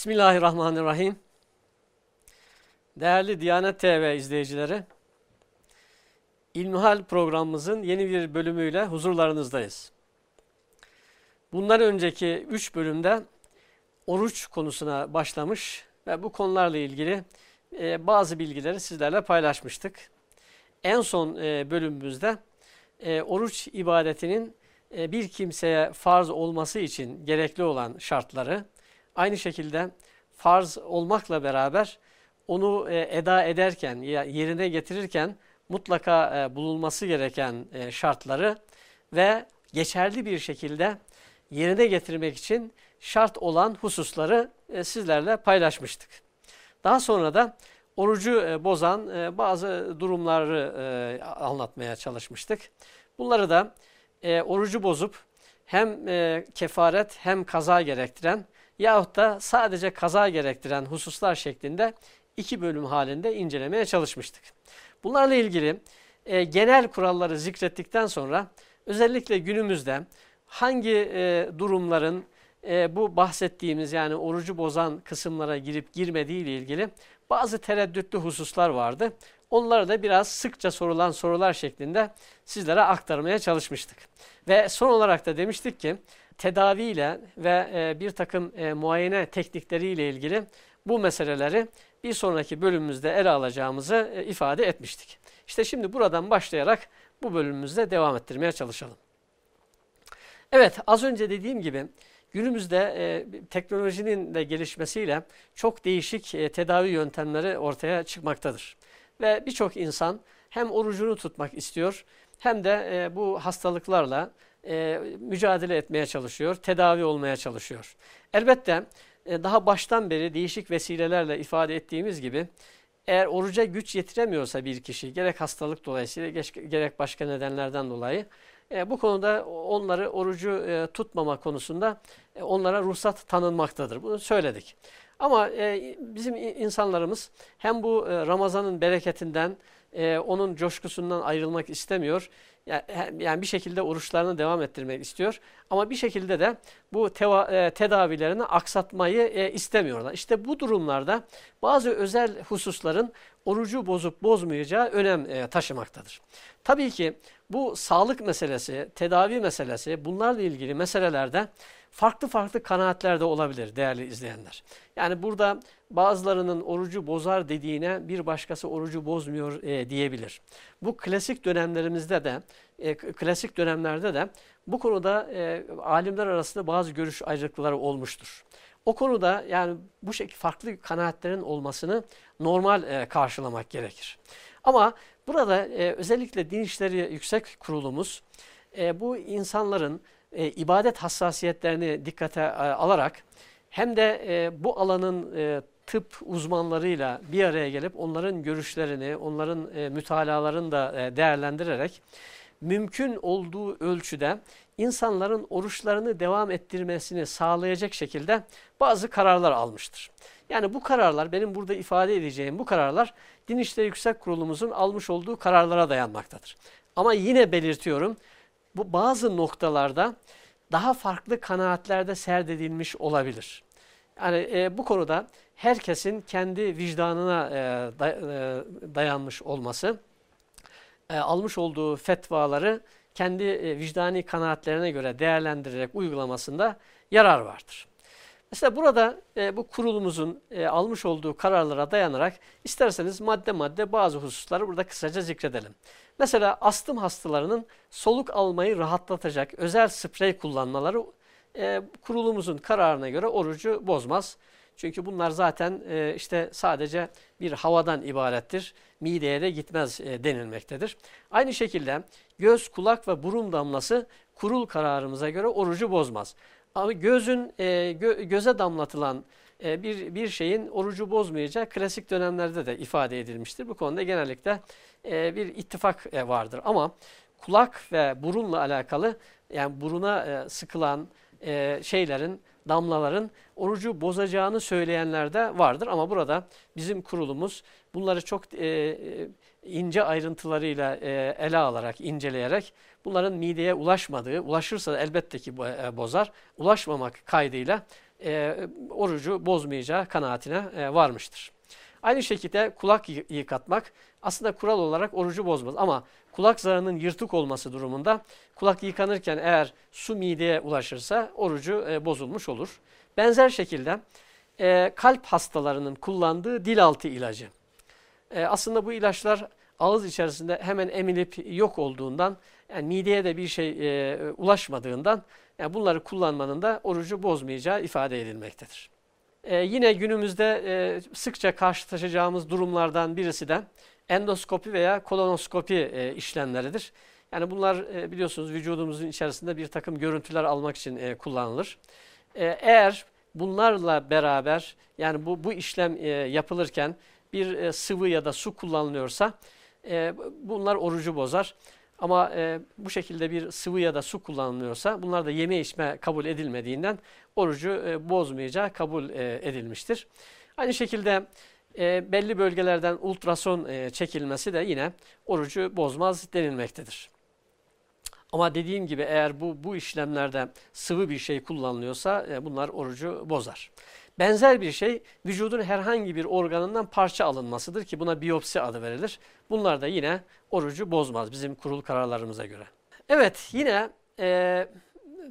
Bismillahirrahmanirrahim. Değerli Diyanet TV izleyicileri, İlmihal programımızın yeni bir bölümüyle huzurlarınızdayız. Bundan önceki üç bölümde oruç konusuna başlamış ve bu konularla ilgili e, bazı bilgileri sizlerle paylaşmıştık. En son e, bölümümüzde e, oruç ibadetinin bir kimseye farz olması için gerekli olan şartları, aynı şekilde farz olmakla beraber onu e, eda ederken, yerine getirirken mutlaka e, bulunması gereken e, şartları ve geçerli bir şekilde yerine getirmek için şart olan hususları sizlerle paylaşmıştık. Daha sonra da orucu bozan bazı durumları anlatmaya çalışmıştık. Bunları da orucu bozup hem kefaret hem kaza gerektiren yahut da sadece kaza gerektiren hususlar şeklinde iki bölüm halinde incelemeye çalışmıştık. Bunlarla ilgili e, genel kuralları zikrettikten sonra özellikle günümüzde hangi e, durumların e, bu bahsettiğimiz yani orucu bozan kısımlara girip girmediği ile ilgili bazı tereddütlü hususlar vardı. Onları da biraz sıkça sorulan sorular şeklinde sizlere aktarmaya çalışmıştık. Ve son olarak da demiştik ki tedaviyle ve e, bir takım e, muayene teknikleriyle ilgili bu meseleleri bir sonraki bölümümüzde ele alacağımızı e, ifade etmiştik. İşte şimdi buradan başlayarak bu bölümümüzde devam ettirmeye çalışalım. Evet az önce dediğim gibi günümüzde teknolojinin de gelişmesiyle çok değişik tedavi yöntemleri ortaya çıkmaktadır. Ve birçok insan hem orucunu tutmak istiyor hem de bu hastalıklarla e, mücadele etmeye çalışıyor, tedavi olmaya çalışıyor. Elbette e, daha baştan beri değişik vesilelerle ifade ettiğimiz gibi eğer oruca güç yetiremiyorsa bir kişi gerek hastalık dolayısıyla gerek başka nedenlerden dolayı e, bu konuda onları orucu e, tutmama konusunda e, onlara ruhsat tanınmaktadır. Bunu söyledik. Ama e, bizim insanlarımız hem bu e, Ramazan'ın bereketinden, e, onun coşkusundan ayrılmak istemiyor. Yani bir şekilde oruçlarını devam ettirmek istiyor. Ama bir şekilde de bu teva, e, tedavilerini aksatmayı e, istemiyorlar. İşte bu durumlarda bazı özel hususların orucu bozup bozmayacağı önem e, taşımaktadır. Tabii ki bu sağlık meselesi, tedavi meselesi bunlarla ilgili meselelerde farklı farklı kanaatlerde olabilir değerli izleyenler. Yani burada bazılarının orucu bozar dediğine bir başkası orucu bozmuyor e, diyebilir. Bu klasik dönemlerimizde de, e, klasik dönemlerde de bu konuda e, alimler arasında bazı görüş ayrılıkları olmuştur. O konuda yani bu şekilde farklı kanaatlerin olmasını normal e, karşılamak gerekir. Ama burada e, özellikle Din İşleri Yüksek Kurulumuz e, bu insanların e, ibadet hassasiyetlerini dikkate e, alarak hem de e, bu alanın e, tıp uzmanlarıyla bir araya gelip onların görüşlerini, onların e, mütalalarını da e, değerlendirerek mümkün olduğu ölçüde insanların oruçlarını devam ettirmesini sağlayacak şekilde bazı kararlar almıştır. Yani bu kararlar, benim burada ifade edeceğim bu kararlar Din İşleri Yüksek Kurulumuzun almış olduğu kararlara dayanmaktadır. Ama yine belirtiyorum, bu bazı noktalarda daha farklı kanaatlerde serdedilmiş olabilir. Yani e, bu konuda herkesin kendi vicdanına e, day, e, dayanmış olması, e, almış olduğu fetvaları kendi e, vicdani kanaatlerine göre değerlendirerek uygulamasında yarar vardır. Mesela burada e, bu kurulumuzun e, almış olduğu kararlara dayanarak isterseniz madde madde bazı hususları burada kısaca zikredelim. Mesela astım hastalarının soluk almayı rahatlatacak özel sprey kullanmaları e, kurulumuzun kararına göre orucu bozmaz. Çünkü bunlar zaten e, işte sadece bir havadan ibarettir. Mideye de gitmez e, denilmektedir. Aynı şekilde göz, kulak ve burun damlası kurul kararımıza göre orucu bozmaz. Gözün e, gö, göze damlatılan e, bir, bir şeyin orucu bozmayacağı klasik dönemlerde de ifade edilmiştir. Bu konuda genellikle e, bir ittifak e, vardır. Ama kulak ve burunla alakalı yani buruna e, sıkılan e, şeylerin, damlaların orucu bozacağını söyleyenler de vardır. Ama burada bizim kurulumuz bunları çok e, e ince ayrıntılarıyla e, ele alarak, inceleyerek bunların mideye ulaşmadığı, ulaşırsa elbette ki e, bozar, ulaşmamak kaydıyla e, orucu bozmayacağı kanaatine varmıştır. Aynı şekilde kulak yıkatmak aslında kural olarak orucu bozmaz ama kulak zarının yırtık olması durumunda kulak yıkanırken eğer su mideye ulaşırsa orucu bozulmuş olur. Benzer şekilde kalp hastalarının kullandığı dil altı ilacı. E, aslında bu ilaçlar ağız içerisinde hemen emilip yok olduğundan yani mideye de bir şey e, ulaşmadığından yani bunları kullanmanın da orucu bozmayacağı ifade edilmektedir. E, yine günümüzde e, sıkça karşılaşacağımız durumlardan birisi de endoskopi veya kolonoskopi e, işlemleridir. Yani bunlar e, biliyorsunuz vücudumuzun içerisinde bir takım görüntüler almak için e, kullanılır. E, eğer bunlarla beraber yani bu, bu işlem e, yapılırken bir e, sıvı ya da su kullanılıyorsa e, bunlar orucu bozar. Ama e, bu şekilde bir sıvı ya da su kullanılıyorsa bunlar da yeme içme kabul edilmediğinden orucu e, bozmayacağı kabul edilmiştir. Aynı şekilde belli bölgelerden ultrason çekilmesi de yine orucu bozmaz denilmektedir. Ama dediğim gibi eğer bu, bu işlemlerde sıvı bir şey kullanılıyorsa bunlar orucu bozar. Benzer bir şey vücudun herhangi bir organından parça alınmasıdır ki buna biyopsi adı verilir. Bunlar da yine orucu bozmaz bizim kurul kararlarımıza göre. Evet yine e,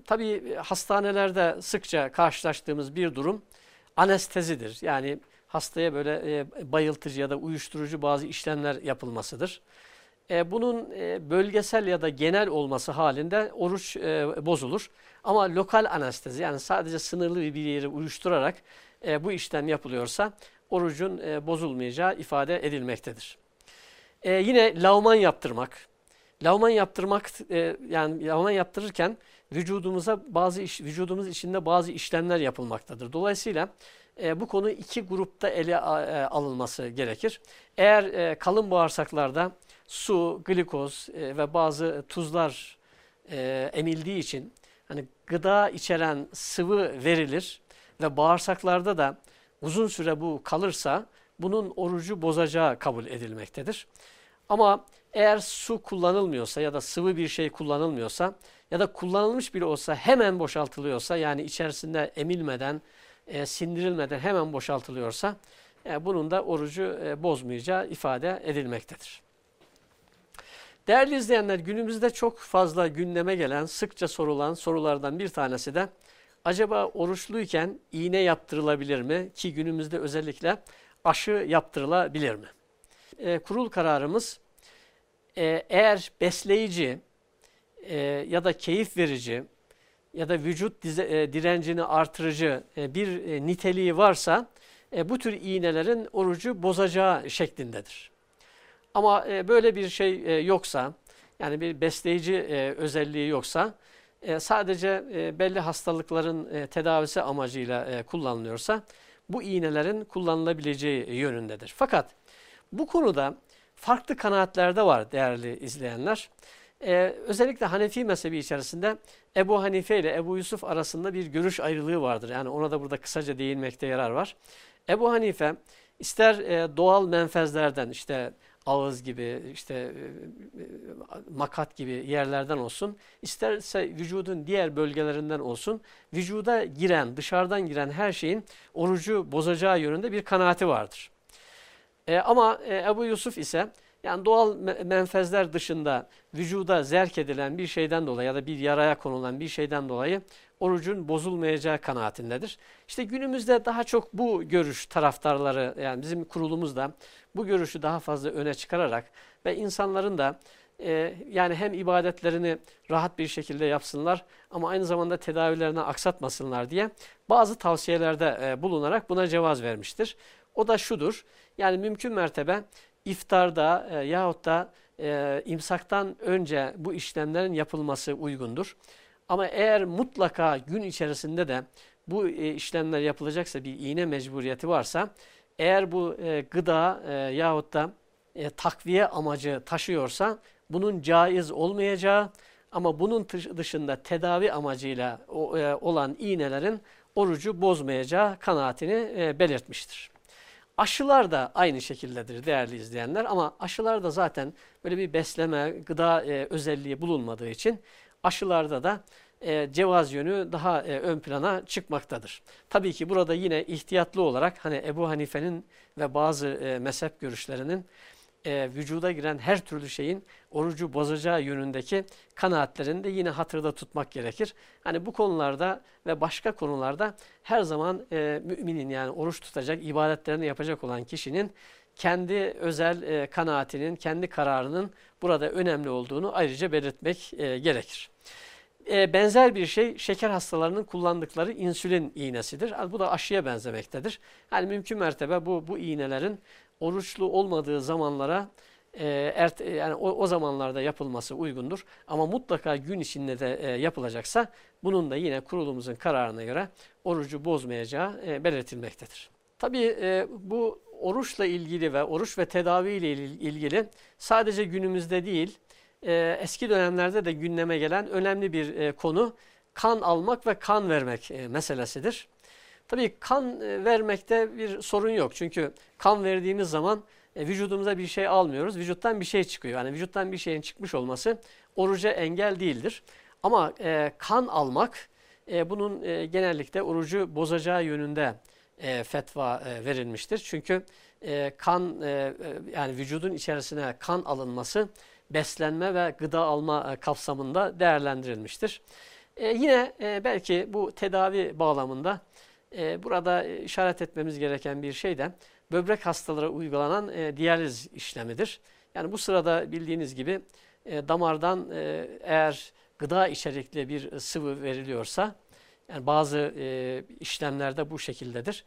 tabii hastanelerde sıkça karşılaştığımız bir durum anestezidir. Yani hastaya böyle e, bayıltıcı ya da uyuşturucu bazı işlemler yapılmasıdır. E, bunun e, bölgesel ya da genel olması halinde oruç e, bozulur. Ama lokal anestezi yani sadece sınırlı bir yeri uyuşturarak e, bu işlem yapılıyorsa orucun e, bozulmayacağı ifade edilmektedir. E, yine lavman yaptırmak. Lavman yaptırmak e, yani lavman yaptırırken vücudumuza bazı iş, vücudumuz içinde bazı işlemler yapılmaktadır. Dolayısıyla e, bu konu iki grupta ele e, alınması gerekir. Eğer e, kalın bağırsaklarda su, glikoz e, ve bazı tuzlar e, emildiği için hani gıda içeren sıvı verilir ve bağırsaklarda da uzun süre bu kalırsa bunun orucu bozacağı kabul edilmektedir. Ama eğer su kullanılmıyorsa ya da sıvı bir şey kullanılmıyorsa ya da kullanılmış bile olsa hemen boşaltılıyorsa yani içerisinde emilmeden, e, sindirilmeden hemen boşaltılıyorsa e, bunun da orucu e, bozmayacağı ifade edilmektedir. Değerli izleyenler günümüzde çok fazla gündeme gelen, sıkça sorulan sorulardan bir tanesi de acaba oruçluyken iğne yaptırılabilir mi? Ki günümüzde özellikle aşı yaptırılabilir mi? E, kurul kararımız e, eğer besleyici e, ya da keyif verici ya da vücut dize, e, direncini artırıcı e, bir e, niteliği varsa e, bu tür iğnelerin orucu bozacağı şeklindedir. Ama e, böyle bir şey e, yoksa, yani bir besleyici e, özelliği yoksa, e, sadece e, belli hastalıkların e, tedavisi amacıyla e, kullanılıyorsa, bu iğnelerin kullanılabileceği yönündedir. Fakat bu konuda farklı kanaatlerde var değerli izleyenler. Ee, özellikle Hanefi mezhebi içerisinde Ebu Hanife ile Ebu Yusuf arasında bir görüş ayrılığı vardır. Yani ona da burada kısaca değinmekte yarar var. Ebu Hanife ister e, doğal menfezlerden işte ağız gibi, işte e, e, makat gibi yerlerden olsun, isterse vücudun diğer bölgelerinden olsun, vücuda giren, dışarıdan giren her şeyin orucu bozacağı yönünde bir kanaati vardır. E, ama e, Ebu Yusuf ise yani doğal menfezler dışında vücuda zerk edilen bir şeyden dolayı ya da bir yaraya konulan bir şeyden dolayı orucun bozulmayacağı kanaatindedir. İşte günümüzde daha çok bu görüş taraftarları yani bizim kurulumuzda bu görüşü daha fazla öne çıkararak ve insanların da e, yani hem ibadetlerini rahat bir şekilde yapsınlar ama aynı zamanda tedavilerini aksatmasınlar diye bazı tavsiyelerde e, bulunarak buna cevaz vermiştir. O da şudur yani mümkün mertebe iftarda e, yahut da e, imsaktan önce bu işlemlerin yapılması uygundur. Ama eğer mutlaka gün içerisinde de bu e, işlemler yapılacaksa bir iğne mecburiyeti varsa eğer bu e, gıda e, yahut da e, takviye amacı taşıyorsa bunun caiz olmayacağı ama bunun dışında tedavi amacıyla e, olan iğnelerin orucu bozmayacağı kanaatini e, belirtmiştir. Aşılar da aynı şekildedir değerli izleyenler ama aşılarda zaten böyle bir besleme, gıda e, özelliği bulunmadığı için aşılarda da e, cevaz yönü daha e, ön plana çıkmaktadır. Tabii ki burada yine ihtiyatlı olarak hani Ebu Hanife'nin ve bazı e, mezhep görüşlerinin e, vücuda giren her türlü şeyin orucu bozacağı yönündeki kanaatlerini de yine hatırda tutmak gerekir. Hani bu konularda ve başka konularda her zaman e, müminin yani oruç tutacak, ibadetlerini yapacak olan kişinin kendi özel e, kanaatinin, kendi kararının burada önemli olduğunu ayrıca belirtmek e, gerekir. E, benzer bir şey şeker hastalarının kullandıkları insülin iğnesidir. Bu da aşıya benzemektedir. Yani mümkün mertebe bu, bu iğnelerin oruçlu olmadığı zamanlara e, ert, yani o, zamanlarda yapılması uygundur. Ama mutlaka gün içinde de e, yapılacaksa bunun da yine kurulumuzun kararına göre orucu bozmayacağı e, belirtilmektedir. Tabii e, bu oruçla ilgili ve oruç ve tedavi ile ilgili sadece günümüzde değil, e, eski dönemlerde de gündeme gelen önemli bir e, konu kan almak ve kan vermek e, meselesidir. Tabii kan e, vermekte bir sorun yok. Çünkü kan verdiğimiz zaman e, vücudumuza bir şey almıyoruz. Vücuttan bir şey çıkıyor. Yani vücuttan bir şeyin çıkmış olması oruca engel değildir. Ama e, kan almak bunun e, genellikle orucu bozacağı yönünde fetva verilmiştir. Çünkü kan yani vücudun içerisine kan alınması beslenme ve gıda alma e, kapsamında değerlendirilmiştir. E, yine e, belki bu tedavi bağlamında e, burada işaret etmemiz gereken bir şey de böbrek hastalara uygulanan e, diyaliz işlemidir. Yani bu sırada bildiğiniz gibi e, damardan e, eğer gıda içerikli bir sıvı veriliyorsa yani bazı e, işlemlerde bu şekildedir.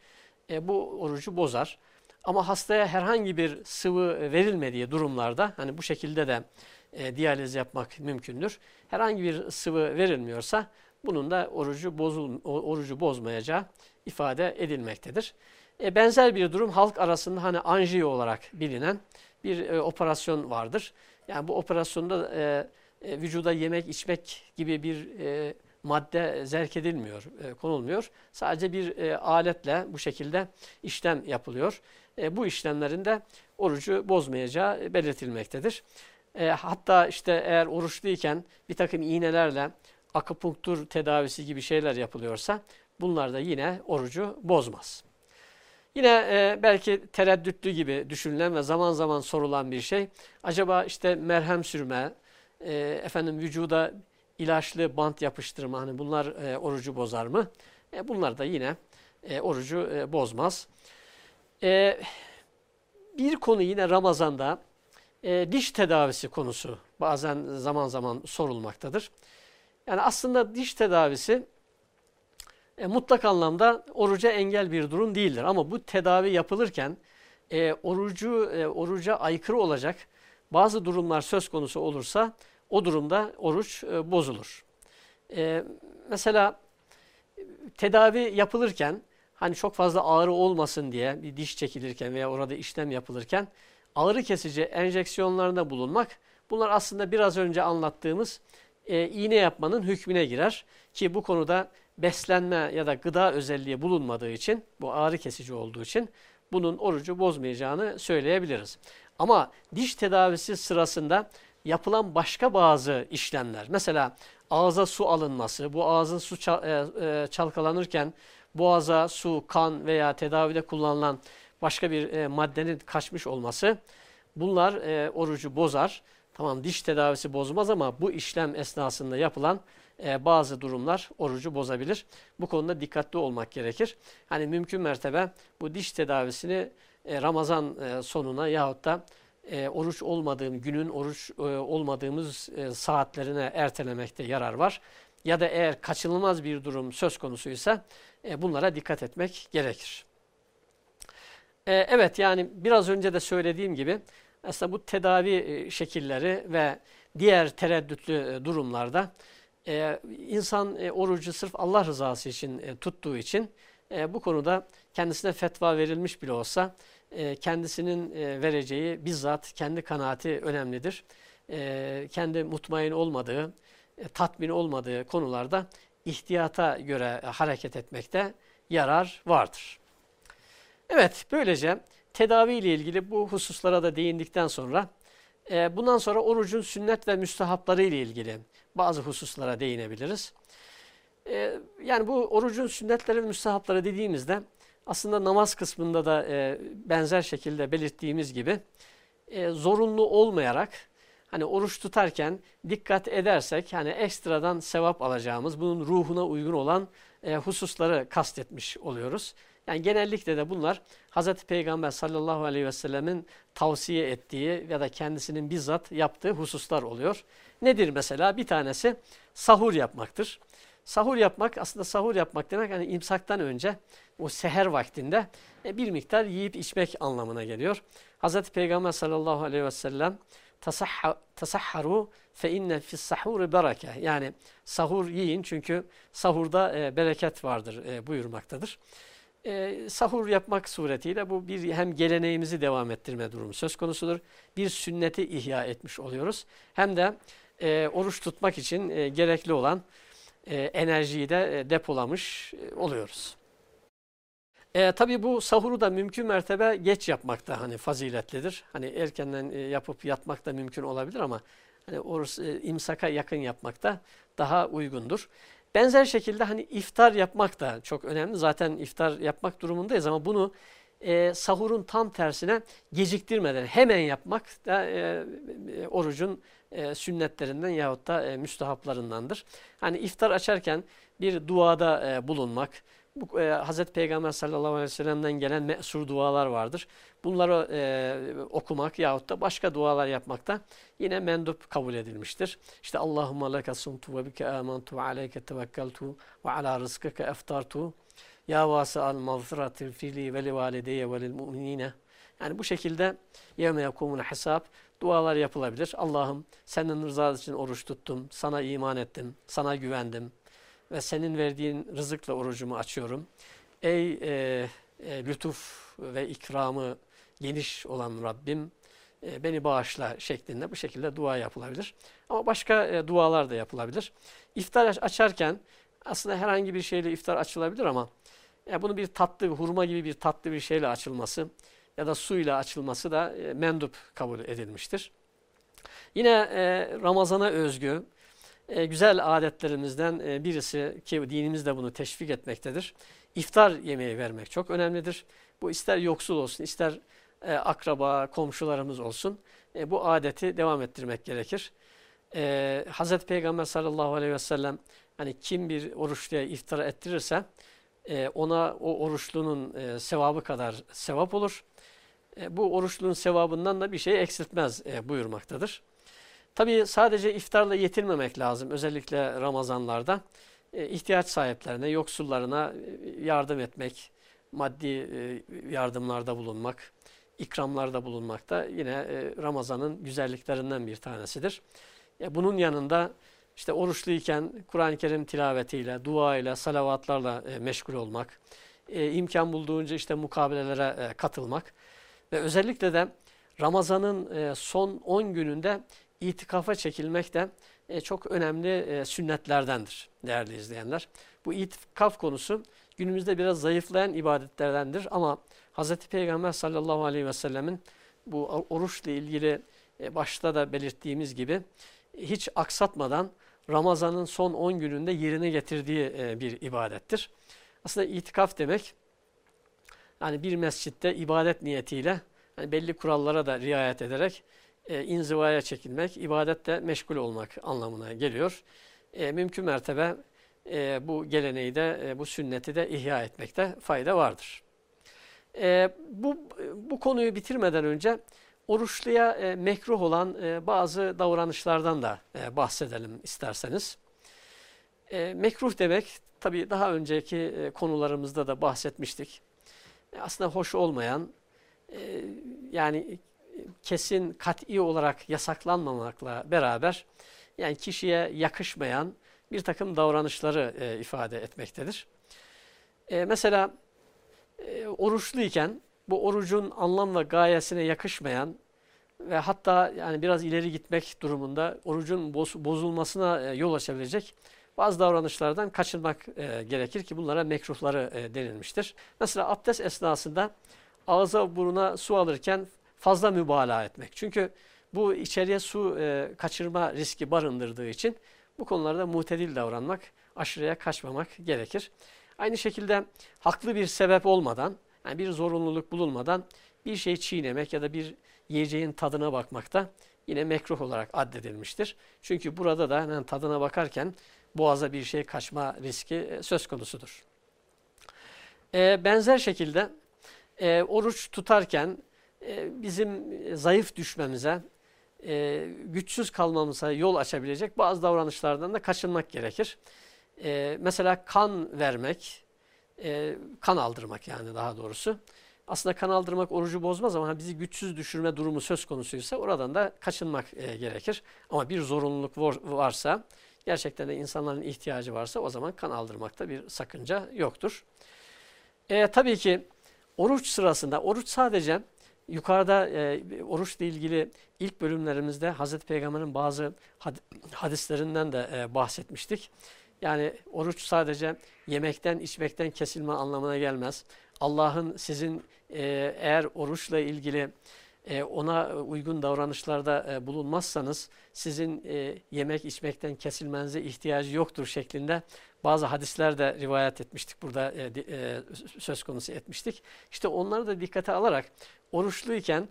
E, bu orucu bozar. Ama hastaya herhangi bir sıvı verilmediği durumlarda hani bu şekilde de e, diyaliz yapmak mümkündür. Herhangi bir sıvı verilmiyorsa bunun da orucu, bozul, orucu bozmayacağı ifade edilmektedir. E, benzer bir durum halk arasında hani anjiyo olarak bilinen bir e, operasyon vardır. Yani bu operasyonda e, e, vücuda yemek içmek gibi bir e, madde zerk edilmiyor, e, konulmuyor. Sadece bir e, aletle bu şekilde işlem yapılıyor. E, bu işlemlerin de orucu bozmayacağı belirtilmektedir. E, hatta işte eğer oruçluyken bir takım iğnelerle akupunktur tedavisi gibi şeyler yapılıyorsa bunlar da yine orucu bozmaz. Yine e, belki tereddütlü gibi düşünülen ve zaman zaman sorulan bir şey. Acaba işte merhem sürme, e, efendim vücuda ilaçlı bant yapıştırma hani bunlar e, orucu bozar mı? E, bunlar da yine e, orucu e, bozmaz. E, bir konu yine Ramazan'da e, diş tedavisi konusu bazen zaman zaman sorulmaktadır. Yani aslında diş tedavisi e, mutlak anlamda oruca engel bir durum değildir. Ama bu tedavi yapılırken e, orucu e, oruca aykırı olacak bazı durumlar söz konusu olursa o durumda oruç e, bozulur. E, mesela tedavi yapılırken hani çok fazla ağrı olmasın diye bir diş çekilirken veya orada işlem yapılırken ağrı kesici enjeksiyonlarında bulunmak bunlar aslında biraz önce anlattığımız e, iğne yapmanın hükmüne girer. Ki bu konuda beslenme ya da gıda özelliği bulunmadığı için bu ağrı kesici olduğu için bunun orucu bozmayacağını söyleyebiliriz. Ama diş tedavisi sırasında yapılan başka bazı işlemler mesela ağza su alınması, bu ağzın su e, e, çalkalanırken boğaza su, kan veya tedavide kullanılan başka bir e, maddenin kaçmış olması bunlar orucu bozar. Tamam diş tedavisi bozmaz ama bu işlem esnasında yapılan e, bazı durumlar orucu bozabilir. Bu konuda dikkatli olmak gerekir. Hani mümkün mertebe bu diş tedavisini e, Ramazan e, sonuna yahut da oruç olmadığım günün oruç olmadığımız saatlerine ertelemekte yarar var. Ya da eğer kaçınılmaz bir durum söz konusuysa e, bunlara dikkat etmek gerekir. Evet yani biraz önce de söylediğim gibi aslında bu tedavi şekilleri ve diğer tereddütlü durumlarda e, insan e, orucu sırf Allah rızası için e, tuttuğu için e, bu konuda kendisine fetva verilmiş bile olsa e, kendisinin e, vereceği bizzat kendi kanaati önemlidir. E, kendi mutmain olmadığı, e, tatmin olmadığı konularda ihtiyata göre hareket etmekte yarar vardır. Evet, böylece tedavi ile ilgili bu hususlara da değindikten sonra E, bundan sonra orucun sünnet ve müstehapları ile ilgili bazı hususlara değinebiliriz. E, yani bu orucun sünnetleri ve müstehapları dediğimizde aslında namaz kısmında da e, benzer şekilde belirttiğimiz gibi e, zorunlu olmayarak hani oruç tutarken dikkat edersek hani ekstradan sevap alacağımız bunun ruhuna uygun olan e, hususları kastetmiş oluyoruz. Yani genellikle de bunlar Hz. Peygamber sallallahu aleyhi ve sellemin tavsiye ettiği ya da kendisinin bizzat yaptığı hususlar oluyor. Nedir mesela? Bir tanesi sahur yapmaktır. Sahur yapmak aslında sahur yapmak demek hani imsaktan önce o seher vaktinde e, bir miktar yiyip içmek anlamına geliyor. Hz. Peygamber sallallahu aleyhi ve sellem tasahharu fe inne fis sahuri bereke. Yani sahur yiyin çünkü sahurda e, bereket vardır e, buyurmaktadır. E, sahur yapmak suretiyle bu bir hem geleneğimizi devam ettirme durumu söz konusudur. Bir sünneti ihya etmiş oluyoruz. Hem de e, oruç tutmak için e, gerekli olan e, enerjiyi de e, depolamış e, oluyoruz. E, tabii bu sahuru da mümkün mertebe geç yapmak da hani faziletlidir. Hani erkenden e, yapıp yatmak da mümkün olabilir ama hani oruç e, imsaka yakın yapmak da daha uygundur. Benzer şekilde hani iftar yapmak da çok önemli. Zaten iftar yapmak durumundayız ama bunu e, sahurun tam tersine geciktirmeden hemen yapmak da e, e, orucun e, sünnetlerinden yahut da e, müstehaplarındandır. Hani iftar açarken bir duada e, bulunmak, bu, e, Hazreti Peygamber sallallahu aleyhi ve sellem'den gelen mesur dualar vardır. Bunları e, okumak yahut da başka dualar yapmak da yine mendup kabul edilmiştir. İşte Allahümme leke sumtu ve bike amantu ve aleyke tevekkeltu ve ala rızkike eftartu ya vasi'al mağfiratil fili ve li valideye ve lil mu'minine yani bu şekilde yevme yakumul hesap dualar yapılabilir. Allah'ım senin rızan için oruç tuttum, sana iman ettim, sana güvendim, ve senin verdiğin rızıkla orucumu açıyorum. Ey e, e, lütuf ve ikramı geniş olan Rabbim e, beni bağışla şeklinde bu şekilde dua yapılabilir. Ama başka e, dualar da yapılabilir. İftar açarken aslında herhangi bir şeyle iftar açılabilir ama e, bunu bir tatlı, hurma gibi bir tatlı bir şeyle açılması ya da suyla açılması da e, mendup kabul edilmiştir. Yine e, Ramazan'a özgü e, güzel adetlerimizden e, birisi ki dinimiz de bunu teşvik etmektedir. İftar yemeği vermek çok önemlidir. Bu ister yoksul olsun, ister e, akraba, komşularımız olsun. Bu adeti devam ettirmek gerekir. E, Peygamber sallallahu aleyhi ve sellem hani kim bir oruçluya iftar ettirirse ona o oruçlunun sevabı kadar sevap olur. Bu oruçlunun sevabından da bir şey eksiltmez buyurmaktadır. Tabii sadece iftarla yetinmemek lazım özellikle Ramazanlarda. E, ihtiyaç sahiplerine, yoksullarına e, yardım etmek, maddi e, yardımlarda bulunmak, ikramlarda bulunmak da yine Ramazan'ın güzelliklerinden bir tanesidir. Bunun yanında işte oruçluyken Kur'an-ı Kerim tilavetiyle, duayla, salavatlarla meşgul olmak, imkan bulduğunca işte mukabelelere katılmak ve özellikle de Ramazan'ın son 10 gününde itikafa çekilmek de e, çok önemli e, sünnetlerdendir değerli izleyenler. Bu itikaf konusu günümüzde biraz zayıflayan ibadetlerdendir ama Hz. Peygamber sallallahu aleyhi ve sellemin bu oruçla ilgili e, başta da belirttiğimiz gibi hiç aksatmadan Ramazan'ın son 10 gününde yerine getirdiği e, bir ibadettir. Aslında itikaf demek yani bir mescitte ibadet niyetiyle yani belli kurallara da riayet ederek e, inzivaya çekilmek, ibadette meşgul olmak anlamına geliyor. E, mümkün mertebe e, bu geleneği de, e, bu sünneti de ihya etmekte fayda vardır. E, bu, bu konuyu bitirmeden önce oruçluya e, mekruh olan e, bazı davranışlardan da e, bahsedelim isterseniz. E, mekruh demek, tabii daha önceki e, konularımızda da bahsetmiştik. E, aslında hoş olmayan, e, yani kesin kat'i olarak yasaklanmamakla beraber yani kişiye yakışmayan bir takım davranışları e, ifade etmektedir. E, mesela e, oruçluyken bu orucun anlam ve gayesine yakışmayan ve hatta yani biraz ileri gitmek durumunda orucun boz, bozulmasına e, yol açabilecek bazı davranışlardan kaçınmak e, gerekir ki bunlara mekruhları e, denilmiştir. Mesela abdest esnasında ağza buruna su alırken fazla mübalağa etmek. Çünkü bu içeriye su e, kaçırma riski barındırdığı için bu konularda mutedil davranmak, aşırıya kaçmamak gerekir. Aynı şekilde haklı bir sebep olmadan, yani bir zorunluluk bulunmadan bir şey çiğnemek ya da bir yiyeceğin tadına bakmak da yine mekruh olarak addedilmiştir. Çünkü burada da yani tadına bakarken boğaza bir şey kaçma riski e, söz konusudur. E, benzer şekilde e, oruç tutarken e, bizim zayıf düşmemize, e, güçsüz kalmamıza yol açabilecek bazı davranışlardan da kaçınmak gerekir. E, mesela kan vermek, e, kan aldırmak yani daha doğrusu. Aslında kan aldırmak orucu bozmaz ama bizi güçsüz düşürme durumu söz konusuysa oradan da kaçınmak e, gerekir. Ama bir zorunluluk varsa, gerçekten de insanların ihtiyacı varsa o zaman kan aldırmakta bir sakınca yoktur. E, tabii ki oruç sırasında, oruç sadece yukarıda e, oruçla ilgili ilk bölümlerimizde Hazreti Peygamber'in bazı had hadislerinden de e, bahsetmiştik. Yani oruç sadece yemekten, içmekten kesilme anlamına gelmez. Allah'ın sizin e, eğer oruçla ilgili ona uygun davranışlarda e, bulunmazsanız sizin e, yemek içmekten kesilmenize ihtiyacı yoktur şeklinde bazı hadisler de rivayet etmiştik burada e, e, söz konusu etmiştik. İşte onları da dikkate alarak oruçluyken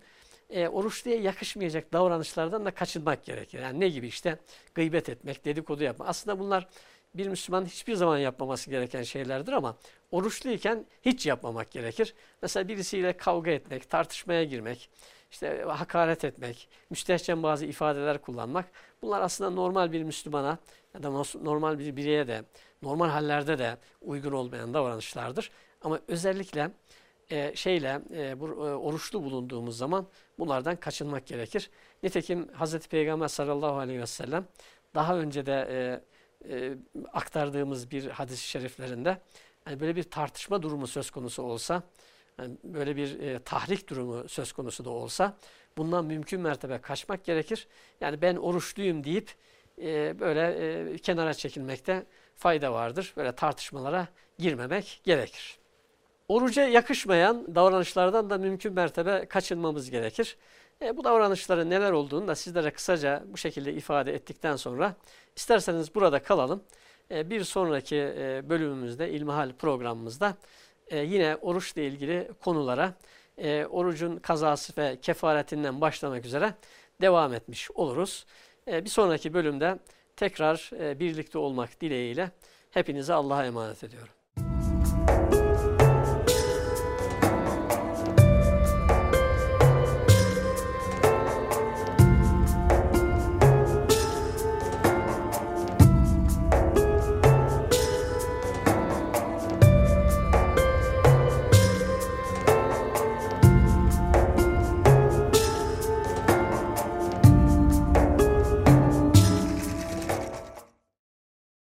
e, oruçluya yakışmayacak davranışlardan da kaçınmak gerekir. Yani ne gibi işte gıybet etmek, dedikodu yapmak. Aslında bunlar bir Müslüman hiçbir zaman yapmaması gereken şeylerdir ama oruçluyken hiç yapmamak gerekir. Mesela birisiyle kavga etmek, tartışmaya girmek, işte hakaret etmek, müstehcen bazı ifadeler kullanmak bunlar aslında normal bir Müslümana ya da normal bir bireye de normal hallerde de uygun olmayan davranışlardır. Ama özellikle e, şeyle e, bu, e, oruçlu bulunduğumuz zaman bunlardan kaçınmak gerekir. Nitekim Hz. Peygamber sallallahu aleyhi ve sellem daha önce de e, e, aktardığımız bir hadis-i şeriflerinde yani böyle bir tartışma durumu söz konusu olsa, yani böyle bir e, tahrik durumu söz konusu da olsa bundan mümkün mertebe kaçmak gerekir. Yani ben oruçluyum deyip e, böyle e, kenara çekilmekte fayda vardır. Böyle tartışmalara girmemek gerekir. Oruca yakışmayan davranışlardan da mümkün mertebe kaçınmamız gerekir. E, bu davranışların neler olduğunu da sizlere kısaca bu şekilde ifade ettikten sonra isterseniz burada kalalım. E, bir sonraki e, bölümümüzde, İlmihal programımızda e, yine oruçla ilgili konulara, e, orucun kazası ve kefaretinden başlamak üzere devam etmiş oluruz. E, bir sonraki bölümde tekrar e, birlikte olmak dileğiyle hepinize Allah'a emanet ediyorum.